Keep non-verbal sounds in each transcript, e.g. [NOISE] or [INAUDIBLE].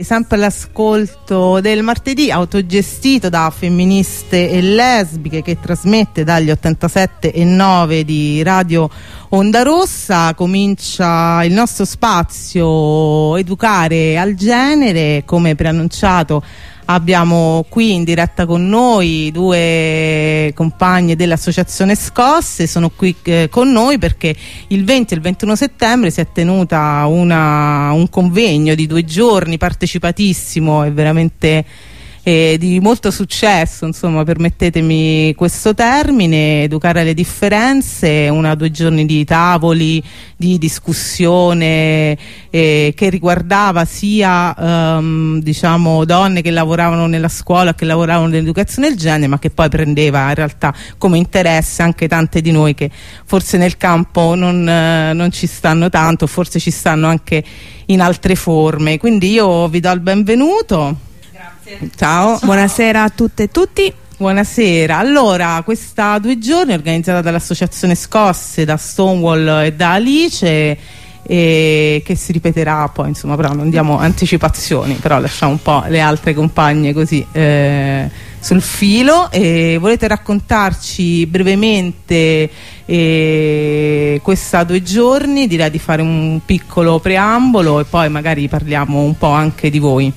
Sempre l'ascolto del martedì autogestito da femministe e lesbiche che trasmette dagli 87 e 9 di Radio Onda Rossa. Comincia il nostro spazio educare al genere come preannunciato abbiamo qui in diretta con noi due compagne dell'associazione Scosse, sono qui eh, con noi perché il 20 e il 21 settembre si è tenuta una, un convegno di due giorni partecipatissimo e veramente eh, di molto successo, insomma, permettetemi questo termine, educare alle differenze, una o due giorni di tavoli, di discussione eh, che riguardava sia ehm, diciamo, donne che lavoravano nella scuola, che lavoravano nell'educazione del genere, ma che poi prendeva in realtà come interesse anche tante di noi che forse nel campo non, eh, non ci stanno tanto, forse ci stanno anche in altre forme. Quindi io vi do il benvenuto. Ciao. Buonasera a tutte e tutti. Buonasera, allora questa due giorni è organizzata dall'associazione Scosse, da Stonewall e da Alice e che si ripeterà poi insomma però non diamo anticipazioni però lasciamo un po' le altre compagne così eh, sul filo. E volete raccontarci brevemente eh, questa due giorni? Direi di fare un piccolo preambolo e poi magari parliamo un po' anche di voi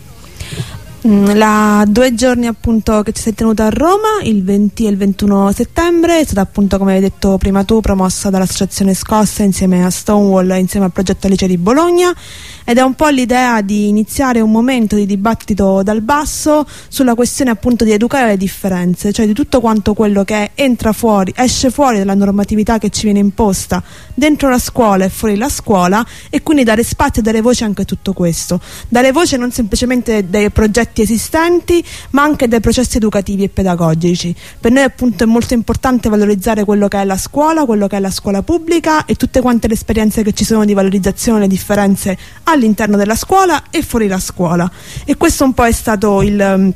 la due giorni appunto che ci è tenuta a Roma il 20 e il 21 settembre è stata appunto come hai detto prima tu promossa dall'associazione Scossa insieme a Stonewall insieme al progetto Alice di Bologna ed è un po' l'idea di iniziare un momento di dibattito dal basso sulla questione appunto di educare le differenze, cioè di tutto quanto quello che entra fuori, esce fuori dalla normatività che ci viene imposta dentro la scuola e fuori la scuola e quindi dare spazio e dare voce anche a tutto questo. Dare voce non semplicemente dei progetti esistenti ma anche dei processi educativi e pedagogici. Per noi appunto è molto importante valorizzare quello che è la scuola, quello che è la scuola pubblica e tutte quante le esperienze che ci sono di valorizzazione delle differenze all'interno della scuola e fuori la scuola e questo un po' è stato il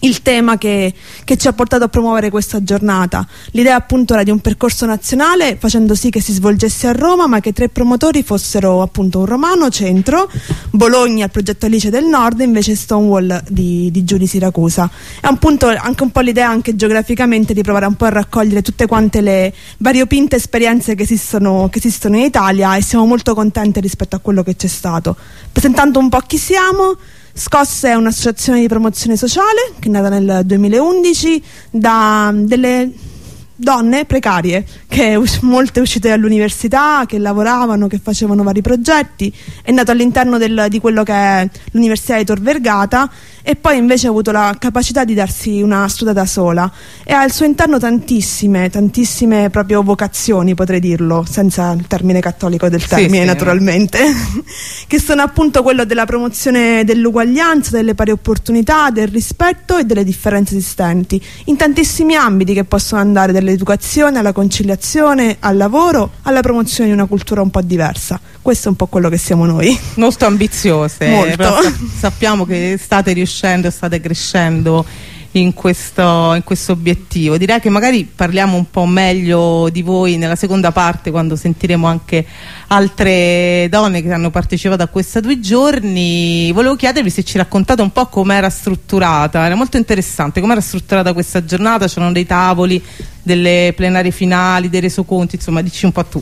il tema che, che, ci ha portato a promuovere questa giornata. L'idea appunto era di un percorso nazionale facendo sì che si svolgesse a Roma ma che tre promotori fossero appunto un romano, centro, Bologna, il progetto Alice del Nord e invece Stonewall di, di Giù di Siracusa. È un punto, anche un po' l'idea anche geograficamente di provare un po' a raccogliere tutte quante le variopinte esperienze che esistono, che esistono in Italia e siamo molto contenti rispetto a quello che c'è stato. Presentando un po' chi siamo, Scosse è un'associazione di promozione sociale che è nata nel 2011 da delle donne precarie, che molte uscite dall'università, che lavoravano, che facevano vari progetti, è nato all'interno di quello che è l'Università di Tor Vergata e poi invece ha avuto la capacità di darsi una studia da sola e ha al suo interno tantissime, tantissime proprio vocazioni, potrei dirlo, senza il termine cattolico del termine sì, sì. naturalmente, [LAUGHS] che sono appunto quello della promozione dell'uguaglianza, delle pari opportunità, del rispetto e delle differenze esistenti, in tantissimi ambiti che possono andare dall'educazione alla conciliazione, al lavoro, alla promozione di una cultura un po' diversa. Questo è un po' quello che siamo noi. Molto ambiziose, Molto. sappiamo che state riuscendo riuscendo, state crescendo in questo, in questo, obiettivo. Direi che magari parliamo un po' meglio di voi nella seconda parte quando sentiremo anche altre donne che hanno partecipato a questi due giorni. Volevo chiedervi se ci raccontate un po' come era strutturata, era molto interessante, come era strutturata questa giornata, c'erano dei tavoli, delle plenarie finali, dei resoconti, insomma dici un po' tu.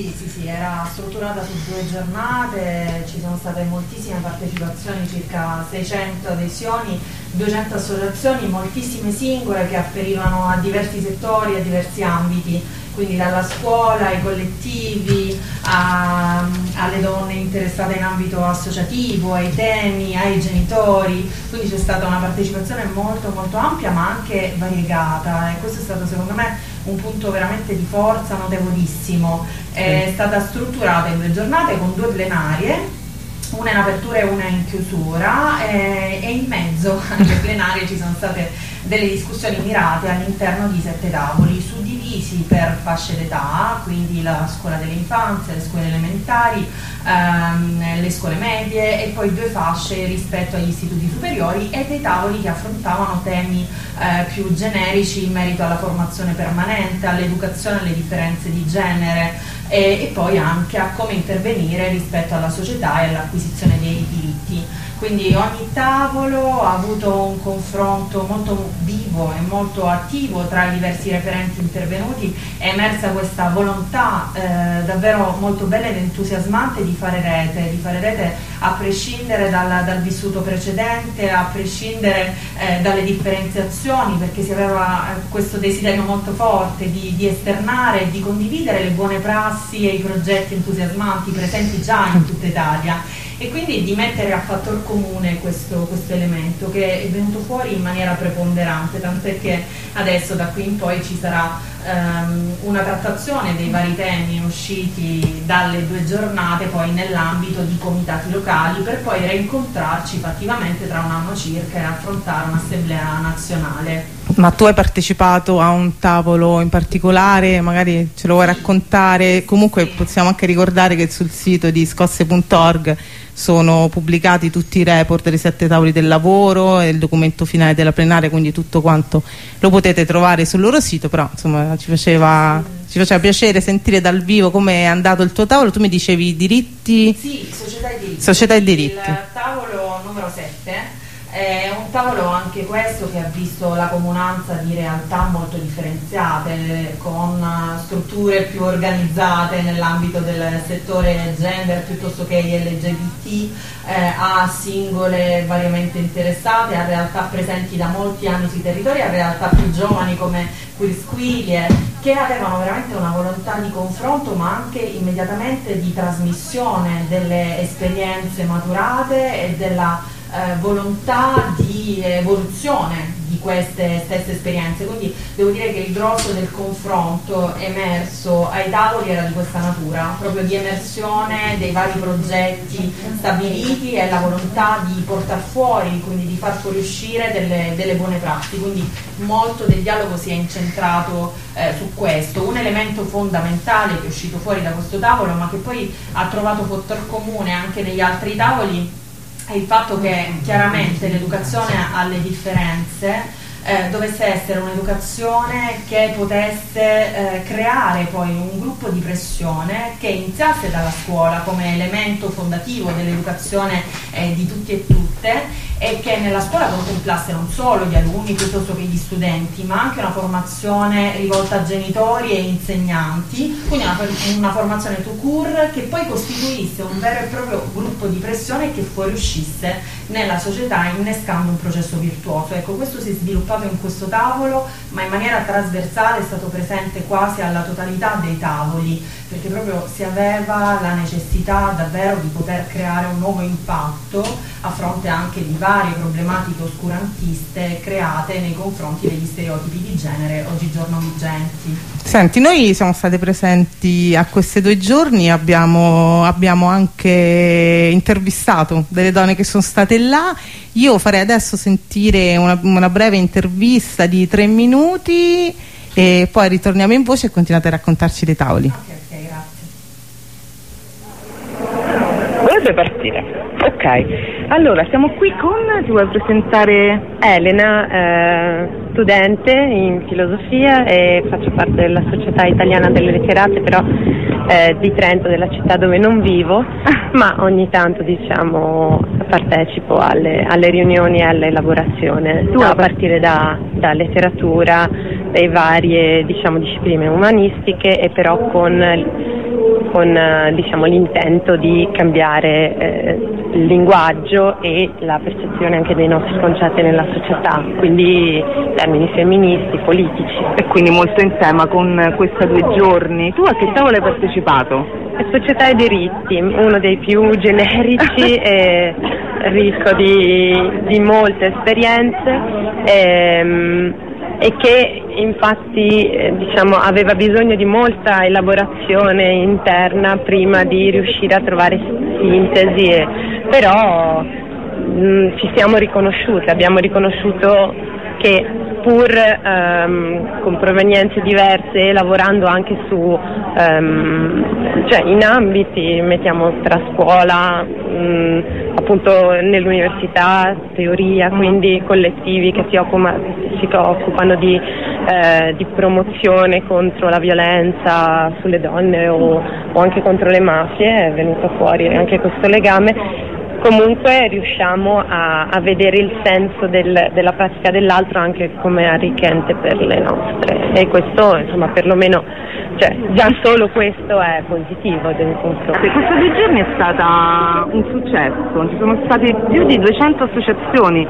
Sì, sì, sì, era strutturata su due giornate, ci sono state moltissime partecipazioni, circa 600 adesioni, 200 associazioni, moltissime singole che afferivano a diversi settori, a diversi ambiti, quindi dalla scuola ai collettivi, a, alle donne interessate in ambito associativo, ai temi, ai genitori, quindi c'è stata una partecipazione molto molto ampia ma anche variegata e questo è stato secondo me un punto veramente di forza notevolissimo. È stata strutturata in due giornate con due plenarie, una in apertura e una in chiusura e, e in mezzo [LAUGHS] alle plenarie ci sono state delle discussioni mirate all'interno di sette tavoli suddivisi per fasce d'età, quindi la scuola dell'infanzia, le scuole elementari, ehm, le scuole medie e poi due fasce rispetto agli istituti superiori e dei tavoli che affrontavano temi eh, più generici in merito alla formazione permanente, all'educazione alle differenze di genere e, e poi anche a come intervenire rispetto alla società e all'acquisizione dei diritti. Quindi ogni tavolo ha avuto un confronto molto vivo e molto attivo tra i diversi referenti intervenuti, è emersa questa volontà eh, davvero molto bella ed entusiasmante di fare rete, di fare rete a prescindere dal, dal vissuto precedente, a prescindere eh, dalle differenziazioni, perché si aveva eh, questo desiderio molto forte di, di esternare e di condividere le buone prassi e i progetti entusiasmanti presenti già in tutta Italia e quindi di mettere a fattor comune questo, questo, elemento che è venuto fuori in maniera preponderante, tant'è che adesso da qui in poi ci sarà ehm, una trattazione dei vari temi usciti dalle due giornate poi nell'ambito di comitati locali per poi reincontrarci fattivamente tra un anno circa e affrontare un'assemblea nazionale. Ma tu hai partecipato a un tavolo in particolare, magari ce lo vuoi raccontare? Comunque possiamo anche ricordare che sul sito di scosse.org sono pubblicati tutti i report dei sette tavoli del lavoro e il documento finale della plenaria, quindi tutto quanto lo potete trovare sul loro sito, però insomma ci faceva, ci faceva piacere sentire dal vivo come è andato il tuo tavolo, tu mi dicevi diritti... Sì, società e diritti. Società e diritti. Il tavolo numero 7 è un tavolo anche questo che ha visto la comunanza di realtà molto differenziate, con strutture più organizzate nell'ambito del settore gender piuttosto che LGBT, eh, a singole variamente interessate, a realtà presenti da molti anni sui territori, a realtà più giovani come Quisquilie, che avevano veramente una volontà di confronto ma anche immediatamente di trasmissione delle esperienze maturate e della eh, volontà di evoluzione di queste stesse esperienze, quindi devo dire che il grosso del confronto emerso ai tavoli era di questa natura, proprio di emersione dei vari progetti stabiliti e la volontà di portare fuori, quindi di far fuoriuscire delle, delle buone prassi, quindi molto del dialogo si è incentrato eh, su questo, un elemento fondamentale che è uscito fuori da questo tavolo ma che poi ha trovato fattor comune anche negli altri tavoli è il fatto che chiaramente l'educazione alle differenze eh, dovesse essere un'educazione che potesse eh, creare poi un gruppo di pressione che iniziasse dalla scuola come elemento fondativo dell'educazione eh, di tutti e tutte e che nella scuola contemplasse non solo gli alunni piuttosto che gli studenti, ma anche una formazione rivolta a genitori e insegnanti, quindi una, una formazione to cure che poi costituisse un vero e proprio gruppo di pressione che fuoriuscisse nella società innescando un processo virtuoso. Ecco, questo si è sviluppato in questo tavolo, ma in maniera trasversale è stato presente quasi alla totalità dei tavoli, perché proprio si aveva la necessità davvero di poter creare un nuovo impatto a fronte anche di vari varie problematiche oscurantiste create nei confronti degli stereotipi di genere oggigiorno vigenti. Senti, noi siamo state presenti a questi due giorni, abbiamo, abbiamo anche intervistato delle donne che sono state là. Io farei adesso sentire una, una breve intervista di tre minuti e poi ritorniamo in voce e continuate a raccontarci dei tavoli. Ok, ok, grazie. Dovrebbe partire. Ok. Allora, siamo qui con, ti vuoi presentare? Elena, eh, studente in filosofia e faccio parte della Società Italiana delle Letterate, però eh, di Trento, della città dove non vivo, [LAUGHS] ma ogni tanto diciamo partecipo alle, alle riunioni e all'elaborazione, a partire da, da letteratura, le varie diciamo, discipline umanistiche e però con con eh, diciamo, l'intento di cambiare eh, il linguaggio e la percezione anche dei nostri concetti nella società, quindi termini femministi, politici. E quindi molto in tema con questi due giorni. Tu a che tavola hai partecipato? Società e diritti, uno dei più generici [LAUGHS] e ricco di, di molte esperienze. E, ehm, e che infatti eh, diciamo, aveva bisogno di molta elaborazione interna prima di riuscire a trovare sintesi, e, però mh, mm, ci siamo riconosciute, abbiamo riconosciuto che pur ehm, con provenienze diverse, lavorando anche su, ehm, cioè in ambiti, mettiamo tra scuola, mh, appunto nell'università, teoria, quindi collettivi che si, occupa, si occupano di, eh, di, promozione contro la violenza sulle donne o, o anche contro le mafie, è venuto fuori anche questo legame comunque riusciamo a, a vedere il senso del, della pratica dell'altro anche come arricchente per le nostre e questo insomma perlomeno cioè, già solo questo è positivo del. Questi due giorni è stata un successo, ci sono state più di 200 associazioni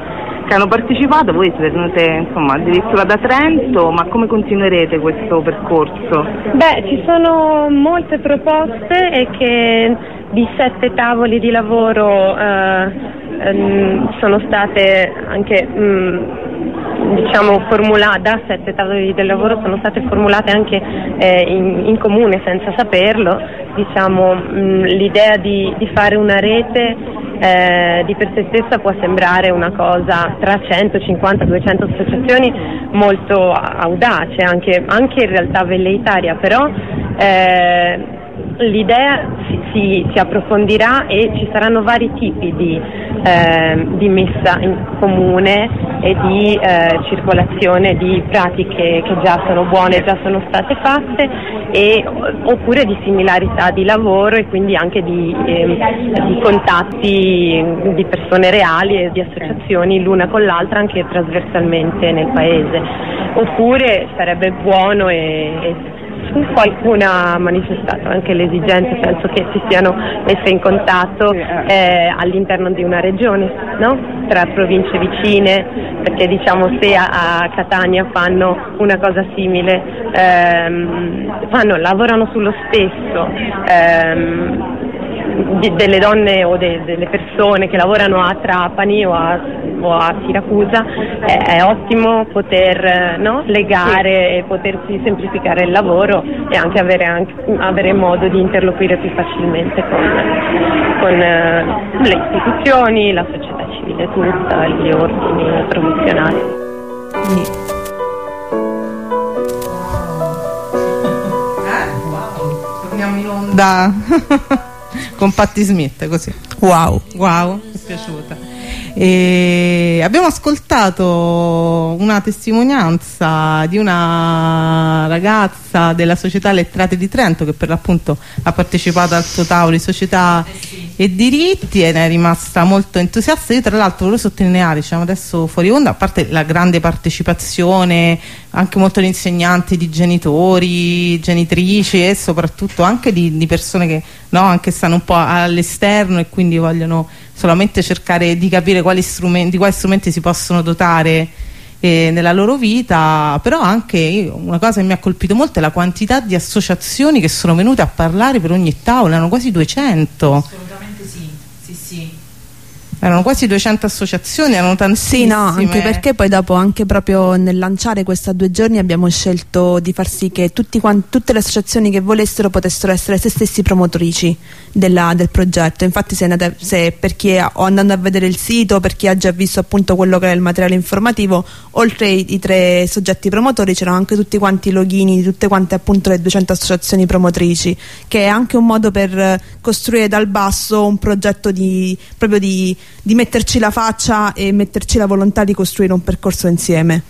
che hanno partecipato, voi siete venute insomma addirittura da Trento, ma come continuerete questo percorso? Beh, ci sono molte proposte e che di sette tavoli di lavoro eh, ehm, sono state anche mh, diciamo formulate da sette tavoli di lavoro sono state formulate anche eh, in, in, comune senza saperlo diciamo mh, l'idea di, di, fare una rete eh, di per sé stessa può sembrare una cosa tra 150-200 associazioni molto audace anche, anche in realtà velleitaria però eh, l'idea si, si, si, approfondirà e ci saranno vari tipi di, eh, di messa in comune e di eh, circolazione di pratiche che già sono buone, già sono state fatte e, oppure di similarità di lavoro e quindi anche di, eh, di contatti di persone reali e di associazioni l'una con l'altra anche trasversalmente nel paese. Oppure sarebbe buono e, e qualcuna ha manifestato anche le esigenze, penso che si siano messe in contatto eh, all'interno di una regione, no? tra province vicine, perché diciamo se a, a Catania fanno una cosa simile, ehm, fanno, lavorano sullo stesso. Ehm, di, delle donne o de, delle persone che lavorano a Trapani o a, o a Siracusa è, è, ottimo poter no, legare sì. e potersi semplificare il lavoro e anche avere, anche, avere modo di interloquire più facilmente con, con uh, le istituzioni, la società civile tutta, gli ordini professionali. Sì. Torniamo in onda. [LAUGHS] con Patti Smith così. Wow. Wow mi è piaciuta e abbiamo ascoltato una testimonianza di una ragazza della società Lettrate di Trento che per l'appunto ha partecipato al suo tavolo di società e diritti e ne è rimasta molto entusiasta. Io tra l'altro volevo sottolineare, diciamo adesso fuori onda, a parte la grande partecipazione anche molto di insegnanti, di genitori, genitrici e soprattutto anche di, di persone che no, anche stanno un po' all'esterno e quindi vogliono solamente cercare di capire quali strumenti, di quali strumenti si possono dotare eh, nella loro vita, però anche una cosa che mi ha colpito molto è la quantità di associazioni che sono venute a parlare per ogni tavola, erano quasi 200. Assolutamente sì, sì sì erano quasi 200 associazioni, erano tantissime. Sì, no, anche perché poi dopo, anche proprio nel lanciare questa due giorni abbiamo scelto di far sì che tutti, tutte le associazioni che volessero potessero essere se stessi promotrici della, del progetto. Infatti se, andate, se per chi è, o andando a vedere il sito, per chi ha già visto appunto quello che è il materiale informativo, oltre i, i tre soggetti promotori c'erano anche tutti quanti i login di tutte quante appunto le 200 associazioni promotrici, che è anche un modo per costruire dal basso un progetto di, proprio di di metterci la faccia e metterci la volontà di costruire un percorso insieme.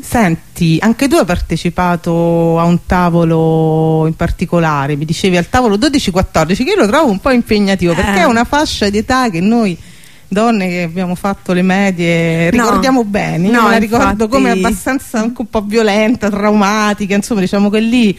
Senti, anche tu hai partecipato a un tavolo in particolare, mi dicevi al tavolo 12-14, che io lo trovo un po' impegnativo eh. perché è una fascia di età che noi donne che abbiamo fatto le medie ricordiamo no, bene, no, io la ricordo infatti... come abbastanza anche un po' violenta, traumatica, insomma diciamo che lì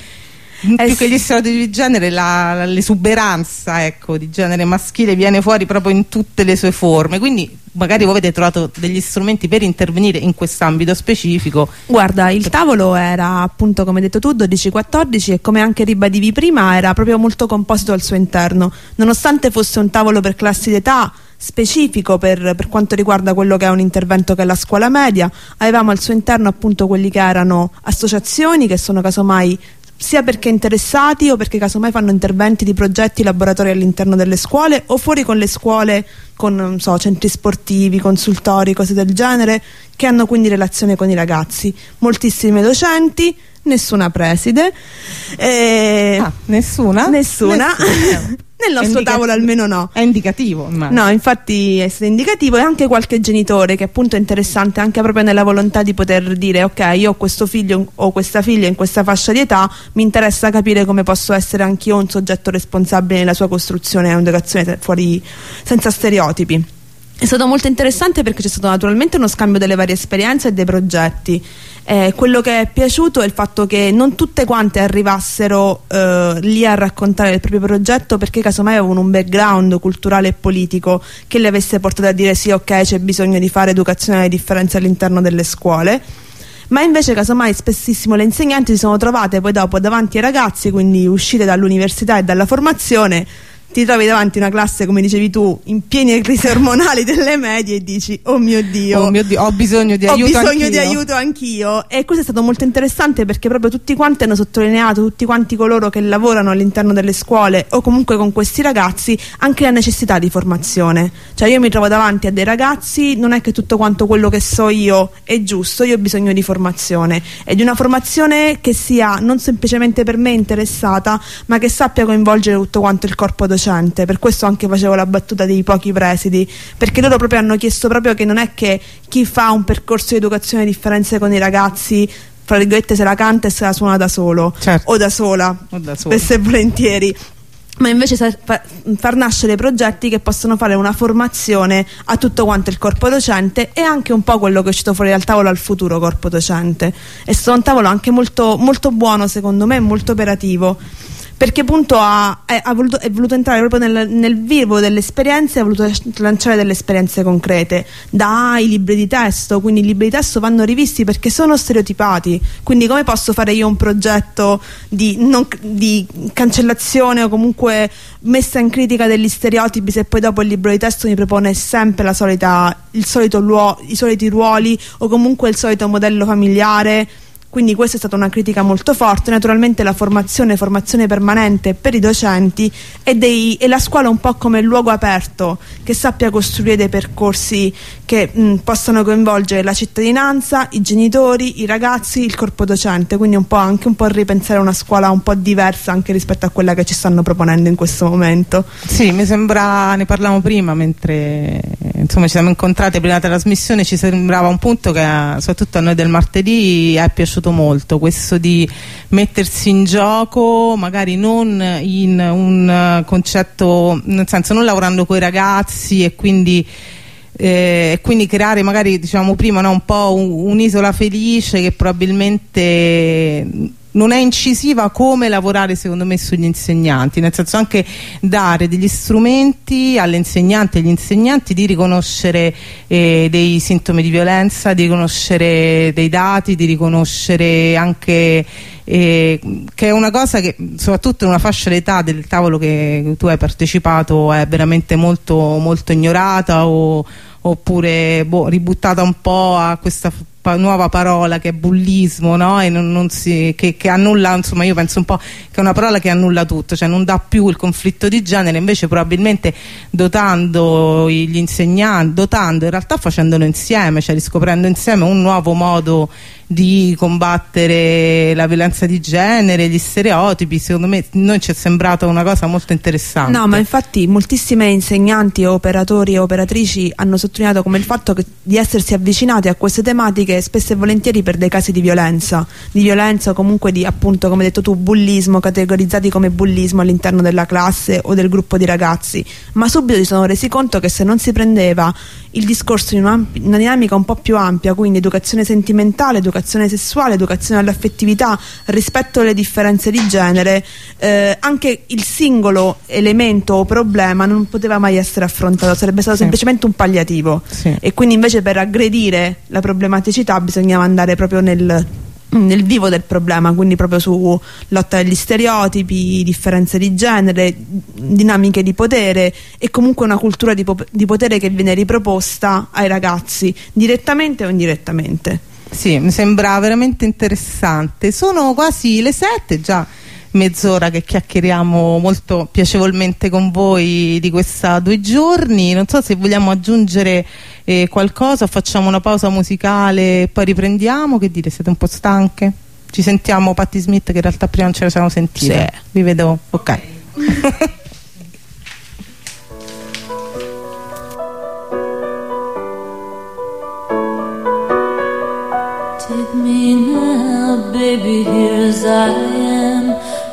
eh più sì. che gli stereotipi di genere l'esuberanza ecco, di genere maschile viene fuori proprio in tutte le sue forme. Quindi magari voi avete trovato degli strumenti per intervenire in quest'ambito specifico. Guarda il tavolo era appunto come hai detto tu 12-14 e come anche ribadivi prima era proprio molto composito al suo interno. Nonostante fosse un tavolo per classi d'età specifico per, per, quanto riguarda quello che è un intervento che è la scuola media avevamo al suo interno appunto quelli che erano associazioni che sono casomai sia perché interessati o perché casomai fanno interventi di progetti laboratori all'interno delle scuole o fuori con le scuole con so, centri sportivi, consultori, cose del genere che hanno quindi relazione con i ragazzi moltissimi docenti nessuna preside eh, ah, nessuna? nessuna, nessuna. [LAUGHS] Nel nostro tavolo almeno no. È indicativo. Ma... No, infatti è indicativo e anche qualche genitore che appunto è interessante anche proprio nella volontà di poter dire ok, io ho questo figlio o questa figlia in questa fascia di età, mi interessa capire come posso essere anch'io un soggetto responsabile nella sua costruzione e un'educazione fuori senza stereotipi. È stato molto interessante perché c'è stato naturalmente uno scambio delle varie esperienze e dei progetti. Eh, quello che è piaciuto è il fatto che non tutte quante arrivassero eh, lì a raccontare il proprio progetto perché casomai avevano un background culturale e politico che le avesse portato a dire sì ok c'è bisogno di fare educazione alle differenze all'interno delle scuole. Ma invece casomai spessissimo le insegnanti si sono trovate poi dopo davanti ai ragazzi quindi uscite dall'università e dalla formazione ti trovi davanti a una classe, come dicevi tu, in piene crisi ormonali delle medie e dici, oh mio Dio, oh mio Dio ho bisogno di ho aiuto bisogno anch'io. di aiuto anch'io. E questo è stato molto interessante perché proprio tutti quanti hanno sottolineato, tutti quanti coloro che lavorano all'interno delle scuole o comunque con questi ragazzi, anche la necessità di formazione. Cioè io mi trovo davanti a dei ragazzi, non è che tutto quanto quello che so io è giusto, io ho bisogno di formazione e di una formazione che sia non semplicemente per me interessata, ma che sappia coinvolgere tutto quanto il corpo docente docente, per questo anche facevo la battuta dei pochi presidi, perché loro proprio hanno chiesto proprio che non è che chi fa un percorso di educazione differenze con i ragazzi fra virgolette se la canta e se la suona da solo certo. o da sola, o da sola. spesso e volentieri ma invece far nascere progetti che possono fare una formazione a tutto quanto il corpo docente e anche un po' quello che è uscito fuori dal tavolo al futuro corpo docente è stato un tavolo anche molto, molto buono secondo me molto operativo perché appunto ha, è, ha voluto, è, voluto, entrare proprio nel, nel vivo delle esperienze, ha voluto lanciare delle esperienze concrete, dai libri di testo, quindi i libri di testo vanno rivisti perché sono stereotipati, quindi come posso fare io un progetto di, non, di cancellazione o comunque messa in critica degli stereotipi se poi dopo il libro di testo mi propone sempre la solita, il solito luo, i soliti ruoli o comunque il solito modello familiare quindi questa è stata una critica molto forte, naturalmente la formazione, formazione permanente per i docenti e, dei, e la scuola un po' come luogo aperto che sappia costruire dei percorsi che mh, possano coinvolgere la cittadinanza, i genitori, i ragazzi, il corpo docente, quindi un po' anche un po' ripensare una scuola un po' diversa anche rispetto a quella che ci stanno proponendo in questo momento. Sì, mi sembra, ne parlavamo prima mentre insomma ci siamo incontrate prima della trasmissione, ci sembrava un punto che soprattutto a noi del martedì è piaciuto molto questo di mettersi in gioco magari non in un concetto nel senso non lavorando con i ragazzi e quindi eh, e quindi creare magari diciamo prima no, un po' un'isola felice che probabilmente non è incisiva come lavorare secondo me sugli insegnanti nel senso anche dare degli strumenti alle insegnanti e agli insegnanti di riconoscere eh, dei sintomi di violenza di riconoscere dei dati di riconoscere anche eh, che è una cosa che soprattutto in una fascia d'età del tavolo che tu hai partecipato è veramente molto, molto ignorata o, oppure boh, ributtata un po' a questa nuova parola che è bullismo no? e non, non si, che, che, annulla insomma io penso un po' che è una parola che annulla tutto cioè non dà più il conflitto di genere invece probabilmente dotando gli insegnanti dotando in realtà facendolo insieme cioè riscoprendo insieme un nuovo modo di combattere la violenza di genere, gli stereotipi, secondo me noi ci è sembrata una cosa molto interessante. No, ma infatti moltissime insegnanti, operatori e operatrici hanno sottolineato come il fatto che, di essersi avvicinati a queste tematiche spesso e volentieri per dei casi di violenza, di violenza o comunque di appunto come detto tu bullismo, categorizzati come bullismo all'interno della classe o del gruppo di ragazzi, ma subito si sono resi conto che se non si prendeva il discorso in una, una dinamica un po' più ampia, quindi educazione sentimentale, educazione educazione sessuale, educazione all'affettività, rispetto alle differenze di genere, eh, anche il singolo elemento o problema non poteva mai essere affrontato, sarebbe stato sì. semplicemente un palliativo sì. e quindi invece per aggredire la problematicità bisognava andare proprio nel nel vivo del problema, quindi proprio su lotta agli stereotipi, differenze di genere, dinamiche di potere e comunque una cultura di, di potere che viene riproposta ai ragazzi direttamente o indirettamente. Sì, mi sembra veramente interessante. Sono quasi le sette già mezz'ora che chiacchieriamo molto piacevolmente con voi di questa due giorni non so se vogliamo aggiungere eh, qualcosa facciamo una pausa musicale e poi riprendiamo che dire, siete un po' stanche? ci sentiamo Patti Smith che in realtà prima non ce la siamo sentite sì. vi vedo ok, okay. Baby, here's I am.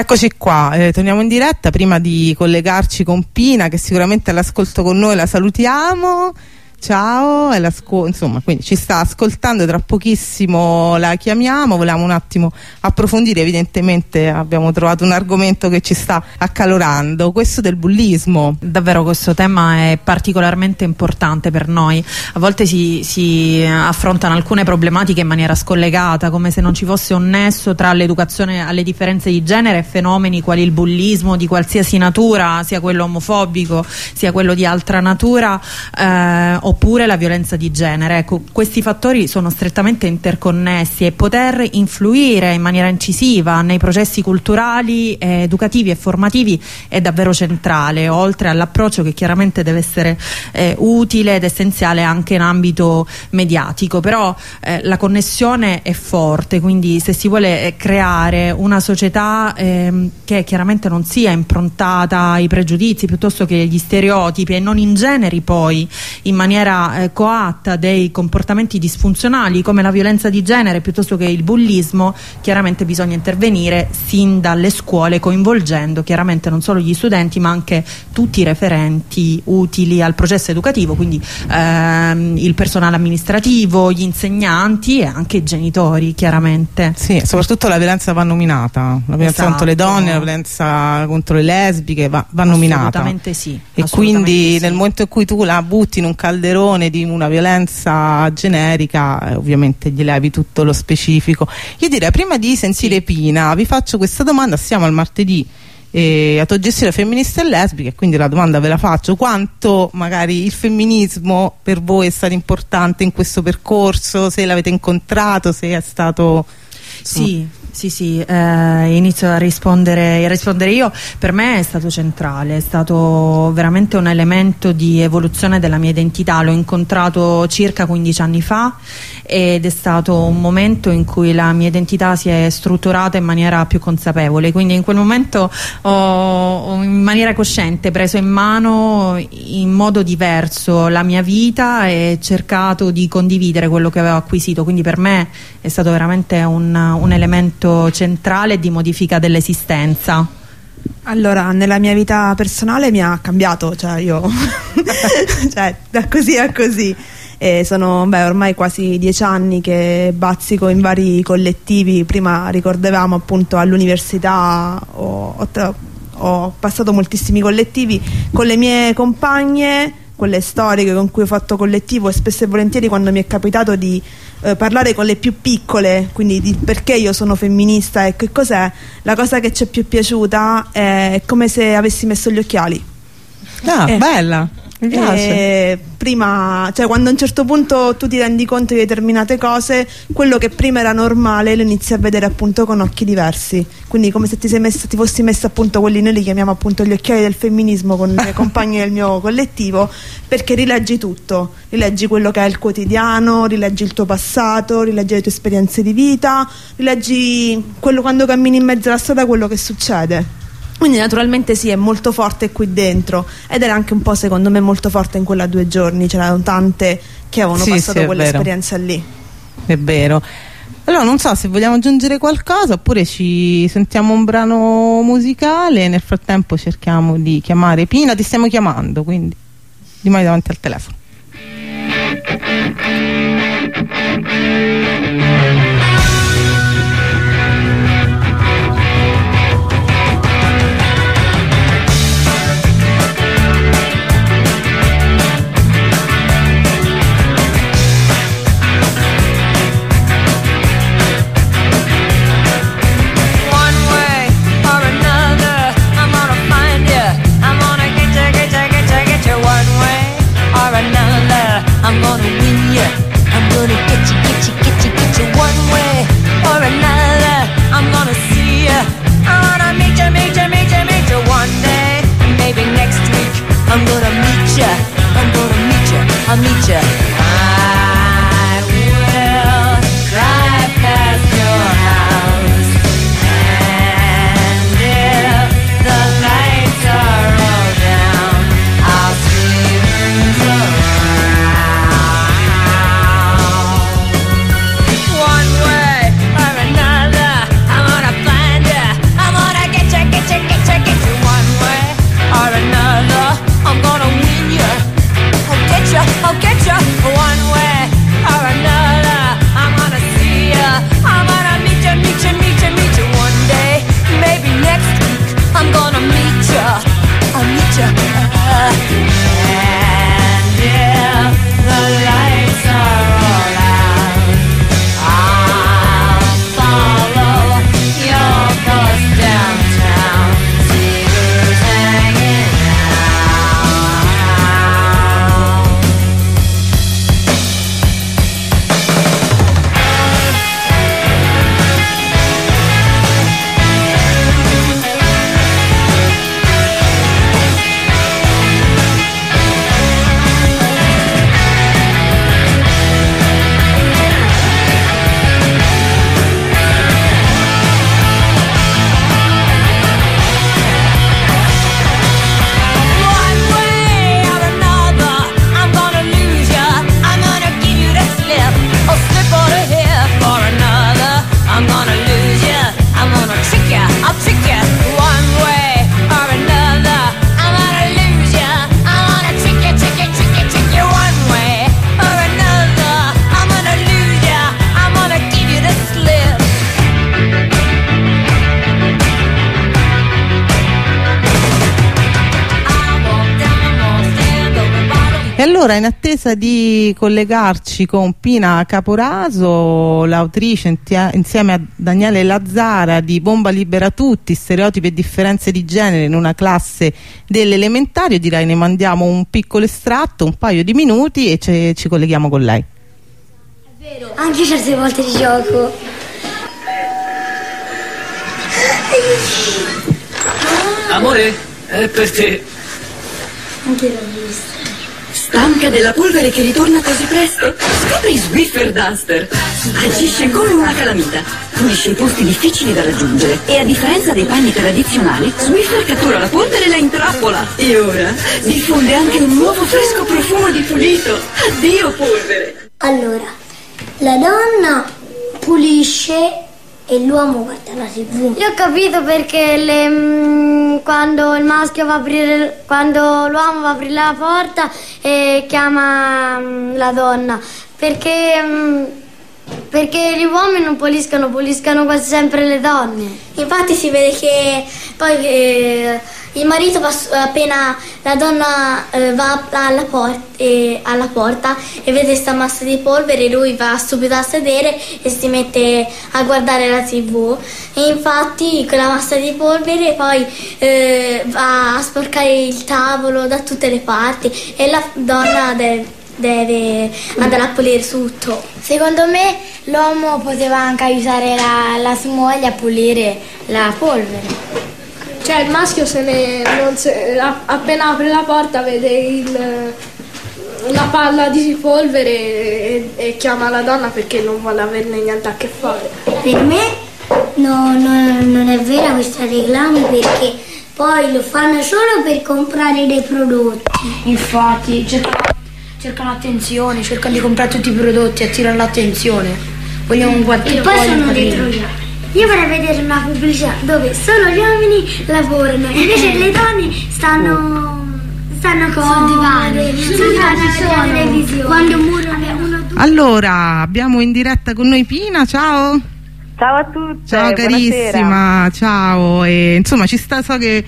Eccoci qua, eh, torniamo in diretta. Prima di collegarci con Pina, che sicuramente all'ascolto con noi, la salutiamo ciao, insomma, quindi ci sta ascoltando, tra pochissimo la chiamiamo, volevamo un attimo approfondire, evidentemente abbiamo trovato un argomento che ci sta accalorando, questo del bullismo. Davvero questo tema è particolarmente importante per noi, a volte si, si affrontano alcune problematiche in maniera scollegata, come se non ci fosse un nesso tra l'educazione alle differenze di genere e fenomeni quali il bullismo di qualsiasi natura, sia quello omofobico, sia quello di altra natura, eh, oppure la violenza di genere. Ecco, questi fattori sono strettamente interconnessi e poter influire in maniera incisiva nei processi culturali, eh, educativi e formativi è davvero centrale, oltre all'approccio che chiaramente deve essere eh, utile ed essenziale anche in ambito mediatico, però eh, la connessione è forte, quindi se si vuole eh, creare una società ehm, che chiaramente non sia improntata ai pregiudizi piuttosto che agli stereotipi e non ingeneri poi in maniera maniera eh, coatta dei comportamenti disfunzionali come la violenza di genere piuttosto che il bullismo, chiaramente bisogna intervenire sin dalle scuole coinvolgendo chiaramente non solo gli studenti ma anche tutti i referenti utili al processo educativo, quindi ehm, il personale amministrativo, gli insegnanti e anche i genitori chiaramente. Sì, soprattutto la violenza va nominata, la violenza esatto. contro le donne, la violenza contro le lesbiche va, va nominata. Assolutamente sì. E assolutamente quindi sì. nel momento in cui tu la butti in un calderone calderone di una violenza generica eh, ovviamente gli levi tutto lo specifico. Io direi prima di sentire sì. Pina vi faccio questa domanda siamo al martedì eh, autogestione femministe e lesbiche quindi la domanda ve la faccio. Quanto magari il femminismo per voi è stato importante in questo percorso? Se l'avete incontrato se è stato insomma... sì sì, sì, eh, inizio a rispondere, a rispondere, io. Per me è stato centrale, è stato veramente un elemento di evoluzione della mia identità. L'ho incontrato circa 15 anni fa ed è stato un momento in cui la mia identità si è strutturata in maniera più consapevole. Quindi in quel momento ho, in maniera cosciente preso in mano in modo diverso la mia vita e cercato di condividere quello che avevo acquisito. Quindi per me è stato veramente un, un elemento elemento centrale di modifica dell'esistenza? Allora, nella mia vita personale mi ha cambiato, cioè io, [LAUGHS] cioè da così a così. E sono beh, ormai quasi dieci anni che bazzico in vari collettivi, prima ricordavamo appunto all'università, ho, ho, ho passato moltissimi collettivi con le mie compagne, quelle storiche con cui ho fatto collettivo e spesso e volentieri quando mi è capitato di eh, parlare con le più piccole, quindi di perché io sono femminista e che cos'è, la cosa che ci è più piaciuta è come se avessi messo gli occhiali. Ah, eh. bella! Mi piace. prima, cioè quando a un certo punto tu ti rendi conto di determinate cose, quello che prima era normale lo inizi a vedere appunto con occhi diversi. Quindi come se ti, messa, ti fossi messa appunto quelli noi li chiamiamo appunto gli occhiali del femminismo con i [LAUGHS] compagni del mio collettivo, perché rileggi tutto, rileggi quello che è il quotidiano, rileggi il tuo passato, rileggi le tue esperienze di vita, rileggi quello quando cammini in mezzo alla strada quello che succede. Quindi naturalmente sì, è molto forte qui dentro ed era anche un po' secondo me molto forte in quella due giorni, c'erano tante che avevano sì, passato sì, quell'esperienza lì. È vero. Allora non so se vogliamo aggiungere qualcosa oppure ci sentiamo un brano musicale, nel frattempo cerchiamo di chiamare Pina, ti stiamo chiamando, quindi rimani davanti al telefono. Get you, get you, get you, get you one way or another. Allora in attesa di collegarci con Pina Caporaso, l'autrice insieme a Daniele Lazzara di Bomba Libera Tutti, stereotipi e differenze di genere in una classe dell'elementario, direi ne mandiamo un piccolo estratto, un paio di minuti e ci colleghiamo con lei. È vero, anche certe volte di gioco. Amore, è per te. Anche l'ho visto. Stanca della polvere che ritorna così presto? Scopri Swiffer Duster. Agisce come una calamita. Pulisce i posti difficili da raggiungere. E a differenza dei panni tradizionali, Swiffer cattura la polvere e la intrappola. E ora diffonde anche un nuovo fresco profumo di pulito. Addio polvere. Allora, la donna pulisce e l'uomo guarda la tv. Io ho capito perché le, mm, quando il maschio va a aprire, quando l'uomo va a aprire la porta e chiama mh, mm, la donna, perché, mm, perché gli uomini non puliscono, puliscono quasi sempre le donne. Infatti si vede che poi... Eh, il marito va, appena la donna eh, va alla, por- eh, alla, porta e vede questa massa di polvere, lui va subito a sedere e si mette a guardare la tv. E infatti quella massa di polvere poi eh, va a sporcare il tavolo da tutte le parti e la donna deve, deve andare a pulire tutto. Secondo me l'uomo poteva anche aiutare la, la sua moglie a pulire la polvere. Cioè il maschio se ne, se, appena apre la porta vede il, una palla di polvere e, e, chiama la donna perché non vuole averne niente a che fare. Per me no, no, non è vera questa reclama perché poi lo fanno solo per comprare dei prodotti. Infatti cercano, cercano attenzione, cercano di comprare tutti i prodotti, attirano l'attenzione. Vogliamo un guantino. E poi sono dei troiani. Io vorrei vedere una pubblicità dove solo gli uomini lavorano, [CLEARS THROAT] invece le donne stanno stanno con divani, sul divano televisione. Quando murano Allora, abbiamo in diretta con noi Pina, ciao. Ciao a tutti. Ciao carissima, buonasera. ciao. E, insomma, ci sta, so che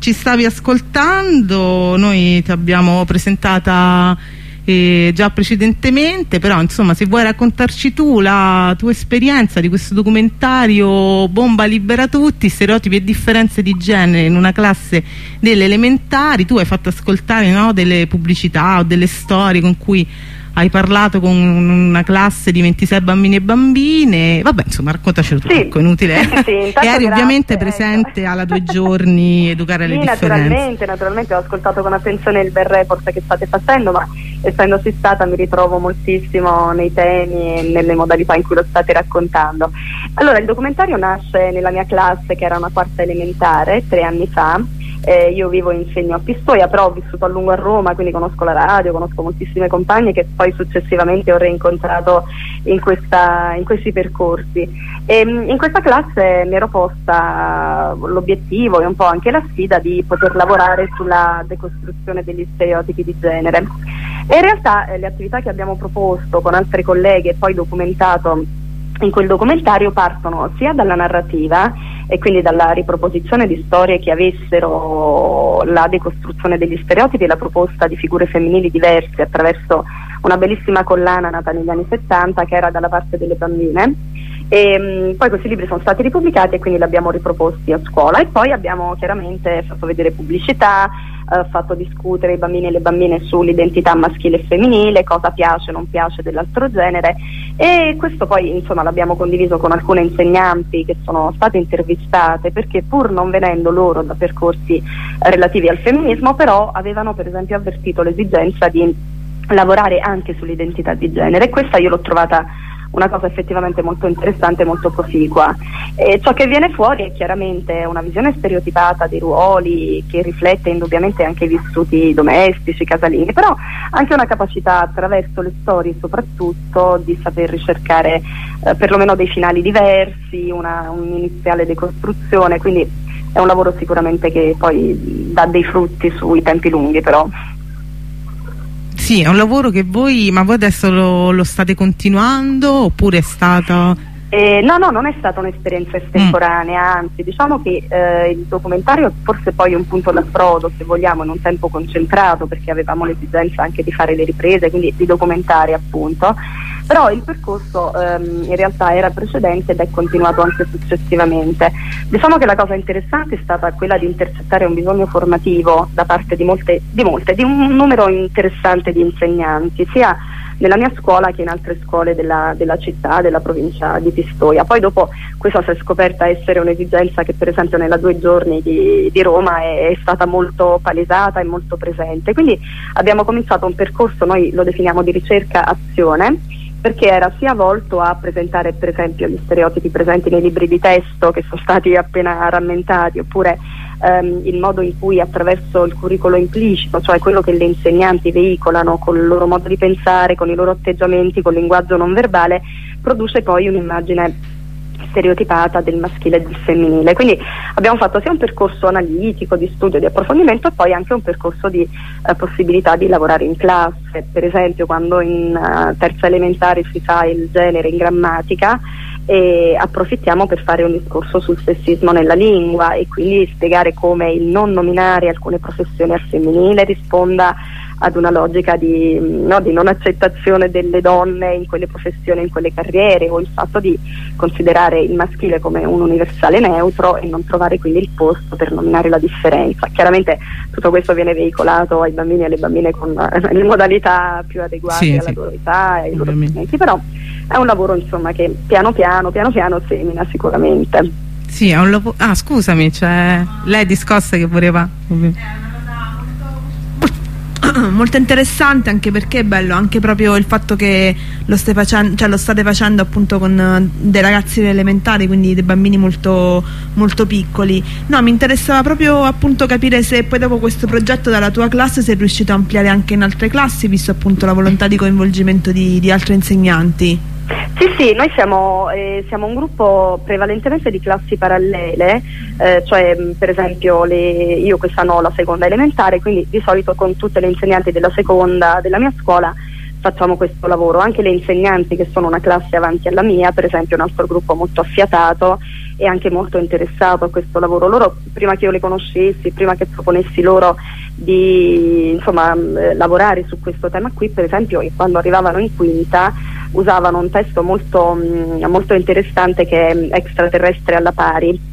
ci stavi ascoltando, noi ti abbiamo presentata eh, già precedentemente, però insomma se vuoi raccontarci tu la tua esperienza di questo documentario Bomba libera tutti, stereotipi e differenze di genere in una classe delle elementari, tu hai fatto ascoltare no, delle pubblicità o delle storie con cui hai parlato con una classe di 26 bambini e bambine, vabbè insomma raccontacelo tu, sì. ecco, inutile. Sì, sì, e [LAUGHS] eri ovviamente presente alla due giorni educare sì, le differenze. naturalmente, naturalmente ho ascoltato con attenzione il bel report che state facendo, ma essendosi stata mi ritrovo moltissimo nei temi e nelle modalità in cui lo state raccontando. Allora il documentario nasce nella mia classe che era una quarta elementare, tre anni fa, eh, io vivo e insegno a Pistoia, però ho vissuto a lungo a Roma, quindi conosco la radio, conosco moltissime compagne che poi successivamente ho reincontrato in, questa, in questi percorsi. E, ehm, in questa classe mi ero posta l'obiettivo e un po' anche la sfida di poter lavorare sulla decostruzione degli stereotipi di genere. E in realtà eh, le attività che abbiamo proposto con altre colleghe e poi documentato in quel documentario partono sia dalla narrativa e quindi dalla riproposizione di storie che avessero la decostruzione degli stereotipi e la proposta di figure femminili diverse attraverso una bellissima collana nata negli anni 70 che era dalla parte delle bambine e, mh, poi questi libri sono stati ripubblicati e quindi li abbiamo riproposti a scuola. E poi abbiamo chiaramente fatto vedere pubblicità, eh, fatto discutere i bambini e le bambine sull'identità maschile e femminile, cosa piace o non piace dell'altro genere. E questo poi insomma l'abbiamo condiviso con alcune insegnanti che sono state intervistate perché pur non venendo loro da percorsi relativi al femminismo però avevano per esempio avvertito l'esigenza di lavorare anche sull'identità di genere. E questa io l'ho trovata una cosa effettivamente molto interessante e molto proficua. E ciò che viene fuori è chiaramente una visione stereotipata dei ruoli che riflette indubbiamente anche i vissuti domestici, casalinghi, però anche una capacità attraverso le storie soprattutto di saper ricercare eh, perlomeno dei finali diversi, una, un'iniziale decostruzione, quindi è un lavoro sicuramente che poi dà dei frutti sui tempi lunghi però. Sì, è un lavoro che voi, ma voi adesso lo, lo state continuando oppure è stato... Eh, no, no, non è stata un'esperienza estemporanea, anzi diciamo che eh, il documentario forse poi è un punto d'approdo, se vogliamo, in un tempo concentrato, perché avevamo l'esigenza anche di fare le riprese, quindi di documentare appunto, però il percorso ehm, in realtà era precedente ed è continuato anche successivamente. Diciamo che la cosa interessante è stata quella di intercettare un bisogno formativo da parte di molte, di, molte, di un numero interessante di insegnanti, sia nella mia scuola che in altre scuole della, della, città, della provincia di Pistoia. Poi dopo questa si è scoperta essere un'esigenza che per esempio nella due giorni di, di Roma è, è, stata molto palesata e molto presente. Quindi abbiamo cominciato un percorso, noi lo definiamo di ricerca-azione, perché era sia volto a presentare per esempio gli stereotipi presenti nei libri di testo che sono stati appena rammentati, oppure ehm, il modo in cui attraverso il curriculum implicito, cioè quello che le insegnanti veicolano con il loro modo di pensare, con i loro atteggiamenti, con il linguaggio non verbale, produce poi un'immagine stereotipata del maschile e del femminile. Quindi abbiamo fatto sia un percorso analitico, di studio, di approfondimento e poi anche un percorso di eh, possibilità di lavorare in classe. Per esempio quando in uh, terza elementare si fa il genere in grammatica e approfittiamo per fare un discorso sul sessismo nella lingua e quindi spiegare come il non nominare alcune professioni al femminile risponda ad una logica di, no, di, non accettazione delle donne in quelle professioni, in quelle carriere o il fatto di considerare il maschile come un universale neutro e non trovare quindi il posto per nominare la differenza. Chiaramente tutto questo viene veicolato ai bambini e alle bambine con [LAUGHS] le modalità più adeguate sì, alla sì. loro età e ai loro strumenti, però è un lavoro insomma che piano piano, piano piano semina sicuramente. Sì, è un lavoro. Ah, scusami, c'è lei discossa che voleva. [CLEARS THROAT] molto interessante anche perché è bello anche proprio il fatto che lo, facendo, cioè lo state facendo appunto con eh, dei ragazzi elementari quindi dei bambini molto, molto piccoli. No mi interessava proprio appunto capire se poi dopo questo progetto dalla tua classe sei riuscito a ampliare anche in altre classi visto appunto la volontà di coinvolgimento di, di altri insegnanti sì, sì, noi siamo, eh, siamo, un gruppo prevalentemente di classi parallele, eh, cioè per esempio le, io quest'anno ho la seconda elementare, quindi di solito con tutte le insegnanti della seconda della mia scuola facciamo questo lavoro, anche le insegnanti che sono una classe avanti alla mia, per esempio un altro gruppo molto affiatato e anche molto interessato a questo lavoro. Loro prima che io le conoscessi, prima che proponessi loro di insomma, eh, lavorare su questo tema qui, per esempio quando arrivavano in quinta usavano un testo molto, mm, molto interessante che è Extraterrestre alla pari.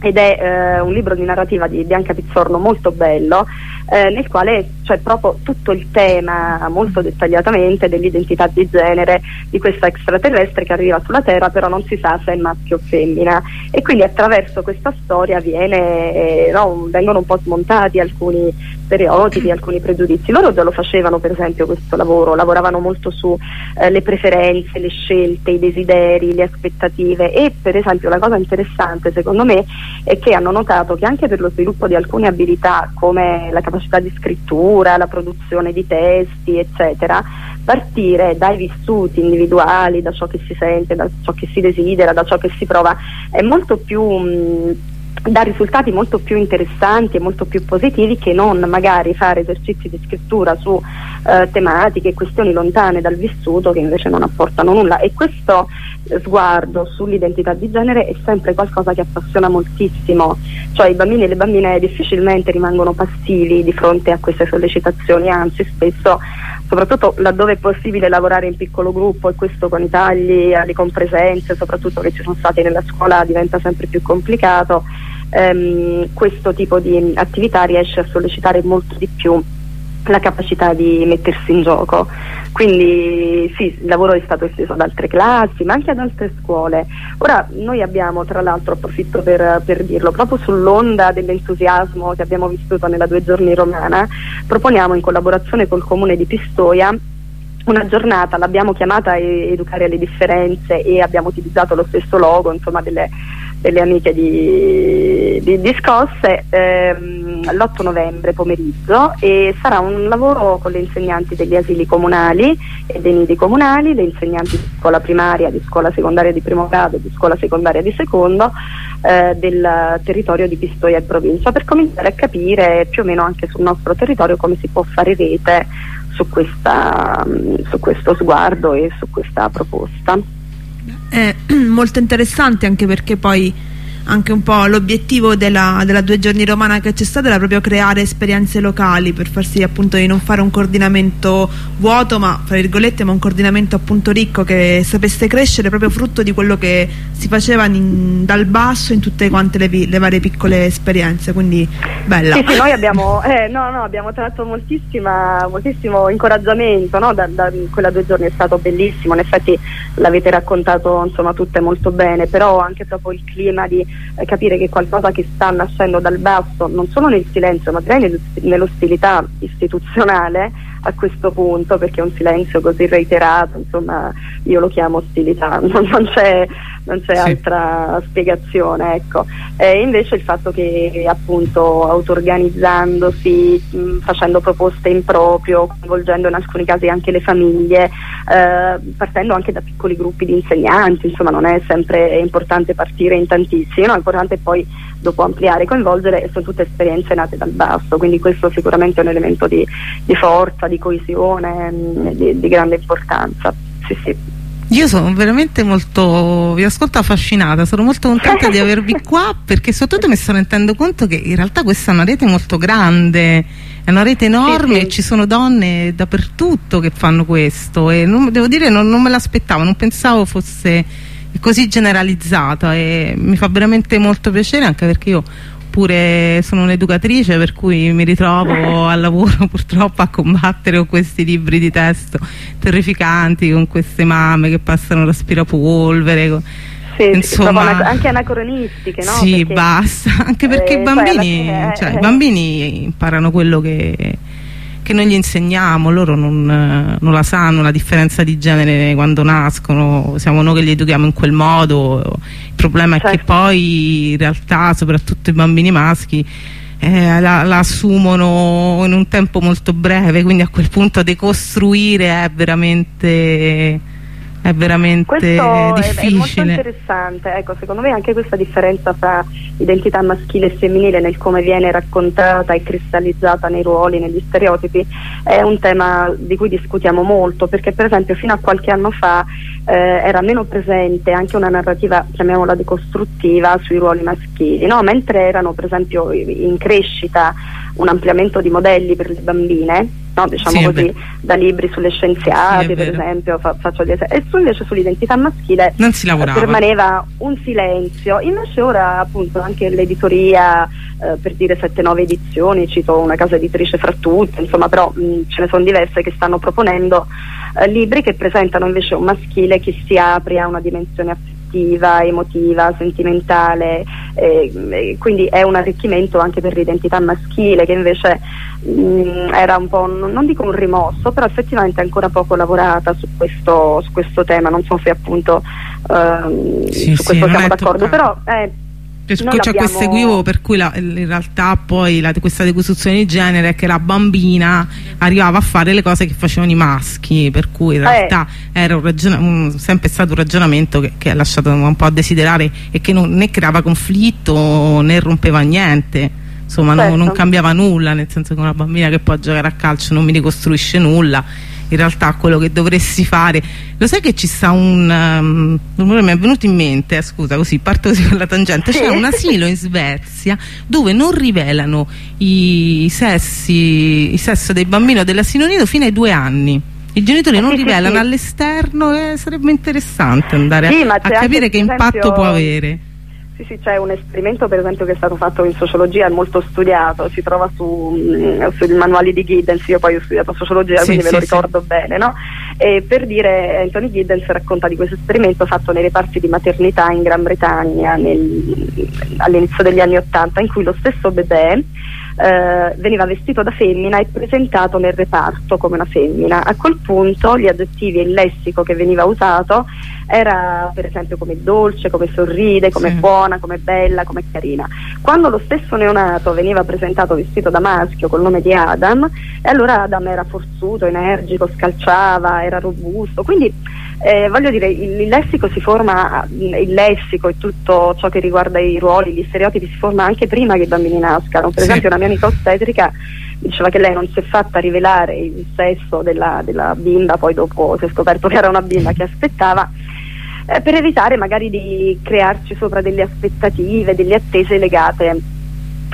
Ed è eh, un libro di narrativa di Bianca Pizzorno molto bello eh, nel quale c'è proprio tutto il tema molto dettagliatamente dell'identità di genere di questa extraterrestre che arriva sulla Terra però non si sa se è maschio o femmina e quindi attraverso questa storia viene, eh, no, vengono un po' smontati alcuni stereotipi, alcuni pregiudizi. Loro già lo facevano per esempio questo lavoro, lavoravano molto su eh, preferenze, le scelte, i desideri, le aspettative e per esempio la cosa interessante secondo me è che hanno notato che anche per lo sviluppo di alcune abilità come la capacità di scrittura, la produzione di testi, eccetera, partire dai vissuti individuali, da ciò che si sente, da ciò che si desidera, da ciò che si prova, è molto più mh, dà risultati molto più interessanti e molto più positivi che non magari fare esercizi di scrittura su eh, tematiche e questioni lontane dal vissuto che invece non apportano nulla. E questo eh, sguardo sull'identità di genere è sempre qualcosa che appassiona moltissimo, cioè i bambini e le bambine difficilmente rimangono passivi di fronte a queste sollecitazioni, anzi spesso soprattutto laddove è possibile lavorare in piccolo gruppo e questo con i tagli alle compresenze, soprattutto che ci sono stati nella scuola diventa sempre più complicato ehm, questo tipo di attività riesce a sollecitare molto di più la capacità di mettersi in gioco. Quindi sì, il lavoro è stato esteso ad altre classi, ma anche ad altre scuole. Ora noi abbiamo, tra l'altro, approfitto per, per dirlo, proprio sull'onda dell'entusiasmo che abbiamo vissuto nella due giorni romana, proponiamo in collaborazione col comune di Pistoia una giornata, l'abbiamo chiamata Educare alle differenze e abbiamo utilizzato lo stesso logo, insomma, delle delle amiche di, di, di ehm, l'8 novembre pomeriggio e sarà un lavoro con le insegnanti degli asili comunali e dei nidi comunali, le insegnanti di scuola primaria, di scuola secondaria di primo grado di scuola secondaria di secondo eh, del territorio di Pistoia e provincia per cominciare a capire più o meno anche sul nostro territorio come si può fare rete su, questa, su questo sguardo e su questa proposta. Eh, [CLEARS THROAT] molto interessanti anche perché poi anche un po' l'obiettivo della, della, due giorni romana che c'è stata era proprio creare esperienze locali per far sì appunto di non fare un coordinamento vuoto ma fra virgolette ma un coordinamento appunto ricco che sapesse crescere proprio frutto di quello che si faceva in, dal basso in tutte quante le, le, varie piccole esperienze quindi bella sì, sì noi abbiamo, eh, no, no, abbiamo tratto moltissimo incoraggiamento no? da, da quella due giorni è stato bellissimo in effetti l'avete raccontato insomma tutte molto bene però anche proprio il clima di eh, capire che qualcosa che sta nascendo dal basso, non solo nel silenzio, ma direi nell'ostilità istituzionale a questo punto, perché un silenzio così reiterato, insomma io lo chiamo ostilità, [LAUGHS] non, non c'è non c'è sì. altra spiegazione. Ecco. E invece il fatto che appunto auto-organizzandosi, mh, facendo proposte in proprio, coinvolgendo in alcuni casi anche le famiglie, eh, partendo anche da piccoli gruppi di insegnanti, insomma non è sempre importante partire in tantissimi, no? è importante poi dopo ampliare e coinvolgere, sono tutte esperienze nate dal basso, quindi questo sicuramente è un elemento di, di forza, di coesione, mh, di, di grande importanza. Sì, sì. Io sono veramente molto, vi ascolto affascinata, sono molto contenta di avervi [LAUGHS] qua perché soprattutto mi sto rendendo conto che in realtà questa è una rete molto grande, è una rete enorme sì, sì. e ci sono donne dappertutto che fanno questo e non, devo dire non, non me l'aspettavo, non pensavo fosse così generalizzata e mi fa veramente molto piacere anche perché io oppure sono un'educatrice per cui mi ritrovo al lavoro [LAUGHS] purtroppo a combattere con questi libri di testo terrificanti, con queste mamme che passano l'aspirapolvere. Con... Sì, Insomma, anche anacronistiche, no? Sì, perché, basta, anche perché eh, i, bambini, fine, cioè, eh, i bambini imparano quello che che noi gli insegniamo, loro non, non, la sanno la differenza di genere quando nascono, siamo noi che li educhiamo in quel modo, il problema certo. è che certo. poi in realtà soprattutto i bambini maschi eh, la, la, assumono in un tempo molto breve, quindi a quel punto decostruire è veramente è veramente Questo difficile. È, molto interessante, ecco, secondo me anche questa differenza fra identità maschile e femminile nel come viene raccontata e cristallizzata nei ruoli, negli stereotipi, è un tema di cui discutiamo molto, perché per esempio fino a qualche anno fa eh, era meno presente anche una narrativa, chiamiamola decostruttiva, sui ruoli maschili, no? mentre erano per esempio in crescita un ampliamento di modelli per le bambine, no? diciamo sì, così, da libri sulle scienziate sì, per esempio, fa, faccio gli esempi, e su, invece sull'identità maschile permaneva un silenzio, invece ora appunto anche l'editoria eh, per dire 7-9 edizioni, cito una casa editrice fra tutte, insomma però mh, ce ne sono diverse che stanno proponendo eh, libri che presentano invece un maschile che si apre a una dimensione affettiva, emotiva, sentimentale, eh, quindi è un arricchimento anche per l'identità maschile che invece mh, era un po', non dico un rimosso, però effettivamente ancora poco lavorata su questo, su questo tema, non so se appunto ehm, sì, su sì, questo siamo d'accordo, però... Eh, c'è questo equivoco per cui la, in realtà poi la, questa decostruzione di genere è che la bambina arrivava a fare le cose che facevano i maschi per cui in eh. realtà eh. era un un, sempre stato un ragionamento che, che, ha lasciato un po' a desiderare e che non, né creava conflitto né rompeva niente insomma certo. non, non cambiava nulla nel senso che una bambina che può giocare a calcio non mi ricostruisce nulla in realtà quello che dovresti fare. Lo sai che ci sta un um, mi è venuto in mente eh, scusa così parto così con la tangente. C'è un asilo in Svezia dove non rivelano i sessi il sesso dei bambini dell'asilo nido fino ai due anni. I genitori non rivelano all'esterno e eh, sarebbe interessante andare sì, a, a capire che impatto può avere sì, sì, c'è un esperimento per esempio che è stato fatto in sociologia, è molto studiato, si trova su, mm, sui manuali di Giddens, io poi ho studiato sociologia sì, quindi sì, ve lo ricordo bene, no? E per dire, Anthony Giddens racconta di questo esperimento fatto nei reparti di maternità in Gran Bretagna all'inizio degli anni Ottanta in cui lo stesso bebè eh, veniva vestito da femmina e presentato nel reparto come una femmina. A quel punto gli aggettivi e il lessico che veniva usato era per esempio come dolce, come sorride, come sì. buona, come bella, come carina. Quando lo stesso neonato veniva presentato vestito da maschio col nome di Adam, e allora Adam era forzuto, energico, scalciava, era robusto, quindi eh, voglio dire, il, il, lessico si forma, il lessico e tutto ciò che riguarda i ruoli, gli stereotipi si forma anche prima che i bambini nascano. Per sì. esempio una mia amica ostetrica diceva che lei non si è fatta rivelare il sesso della, della bimba, poi dopo si è scoperto che era una bimba che aspettava eh, per evitare magari di crearci sopra delle aspettative, delle attese legate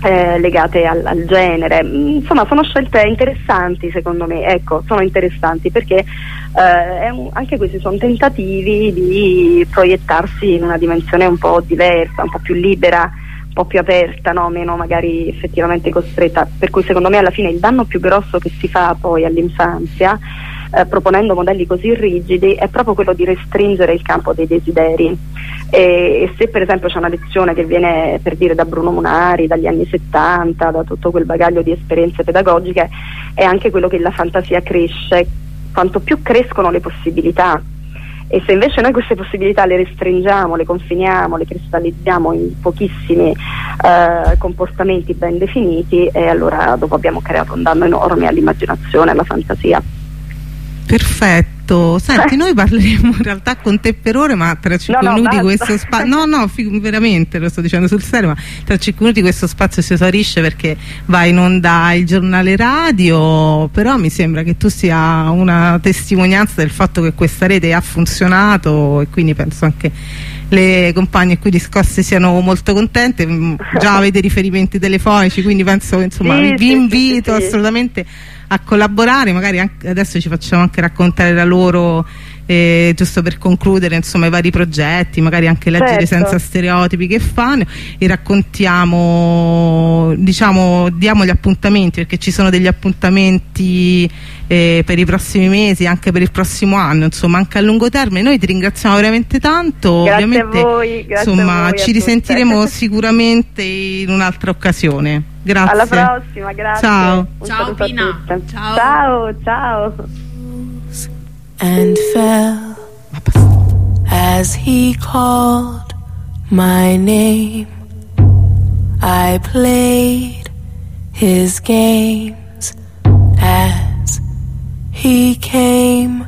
eh, legate al, al, genere. Mm, insomma, sono scelte interessanti secondo me, ecco, sono interessanti perché eh, un, anche questi sono tentativi di proiettarsi in una dimensione un po' diversa, un po' più libera, un po' più aperta, no? meno magari effettivamente costretta. Per cui secondo me alla fine il danno più grosso che si fa poi all'infanzia eh, proponendo modelli così rigidi è proprio quello di restringere il campo dei desideri e, e se per esempio c'è una lezione che viene per dire da Bruno Munari dagli anni 70 da tutto quel bagaglio di esperienze pedagogiche è anche quello che la fantasia cresce quanto più crescono le possibilità e se invece noi queste possibilità le restringiamo, le confiniamo, le cristallizziamo in pochissimi eh, comportamenti ben definiti, e allora dopo abbiamo creato un danno enorme all'immaginazione, alla fantasia. Perfetto, senti, noi parleremo in realtà con te per ore, ma tra 5 no, minuti no, questo spazio. No, no, veramente lo sto dicendo sul serio, ma tra 5 minuti questo spazio si esaurisce perché va in onda il giornale radio. Però mi sembra che tu sia una testimonianza del fatto che questa rete ha funzionato e quindi penso anche le compagne qui discosse siano molto contente. Già avete [LAUGHS] riferimenti telefonici, quindi penso insomma sì, vi, vi invito sì, sì, assolutamente a collaborare, magari anche, adesso ci facciamo anche raccontare la loro eh, giusto per concludere insomma i vari progetti magari anche leggere certo. senza stereotipi che fanno e raccontiamo diciamo diamo gli appuntamenti perché ci sono degli appuntamenti eh, per i prossimi mesi anche per il prossimo anno insomma anche a lungo termine. Noi ti ringraziamo veramente tanto grazie ovviamente a voi, insomma a voi, ci risentiremo sicuramente in un'altra occasione grazie alla prossima grazie ciao ciao Pina ciao ciao, ciao. and fell as he called my name. I played his games as he came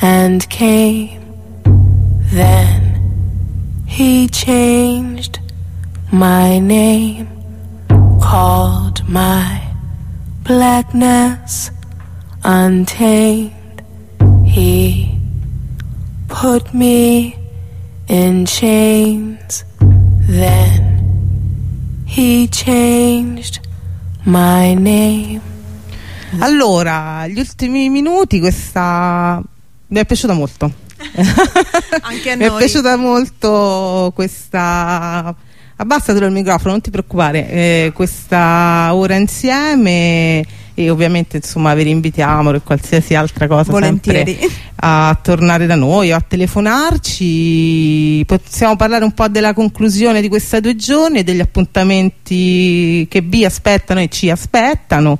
and came. Then he changed my name, called my blackness untamed. He put me in chains, then he changed my name. Allora, gli ultimi minuti questa mi è piaciuta molto. [LAUGHS] Anche a noi. Mi è piaciuta molto questa abbassatelo il microfono, non ti preoccupare, eh, questa ora insieme e ovviamente insomma vi rinvitiamo per qualsiasi altra cosa Volentieri. a tornare da noi o a telefonarci. Possiamo parlare un po' della conclusione di questi due giorni degli appuntamenti che vi aspettano e ci aspettano.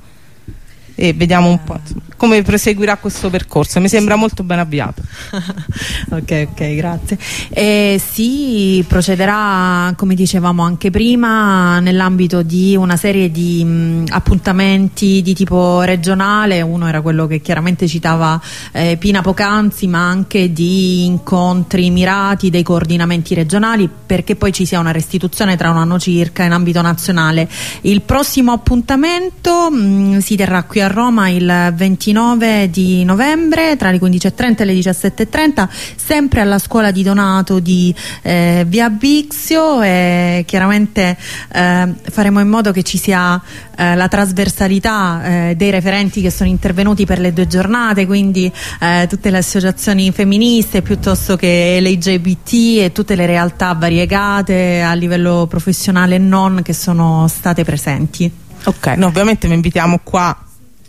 E vediamo un po' come proseguirà questo percorso. Mi sembra molto ben avviato. [LAUGHS] Ok ok grazie. Eh, si procederà come dicevamo anche prima nell'ambito di una serie di mh, appuntamenti di tipo regionale. Uno era quello che chiaramente citava eh, Pina Pocanzi ma anche di incontri mirati dei coordinamenti regionali perché poi ci sia una restituzione tra un anno circa in ambito nazionale. Il prossimo appuntamento mh, si terrà qui a Roma il 29 di novembre tra le 15.30 e le 17.30 sempre alla scuola di Donato di eh, Via Bixio e chiaramente eh, faremo in modo che ci sia eh, la trasversalità eh, dei referenti che sono intervenuti per le due giornate quindi eh, tutte le associazioni femministe piuttosto che l'LGBT e tutte le realtà variegate a livello professionale e non che sono state presenti. Ok, no, ovviamente vi invitiamo qua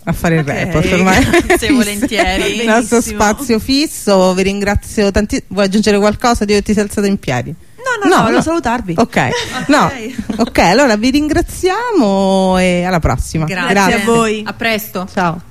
a fare okay. il report [LAUGHS] ormai. Grazie volentieri. Il [LAUGHS] nostro spazio fisso vi ringrazio tantissimo vuoi aggiungere qualcosa? Di ti sei alzato in piedi. No no no, no volevo salutarvi. [LAUGHS] Ok. No. Ok allora vi ringraziamo e alla prossima. Grazie, grazie. a voi. A presto. Ciao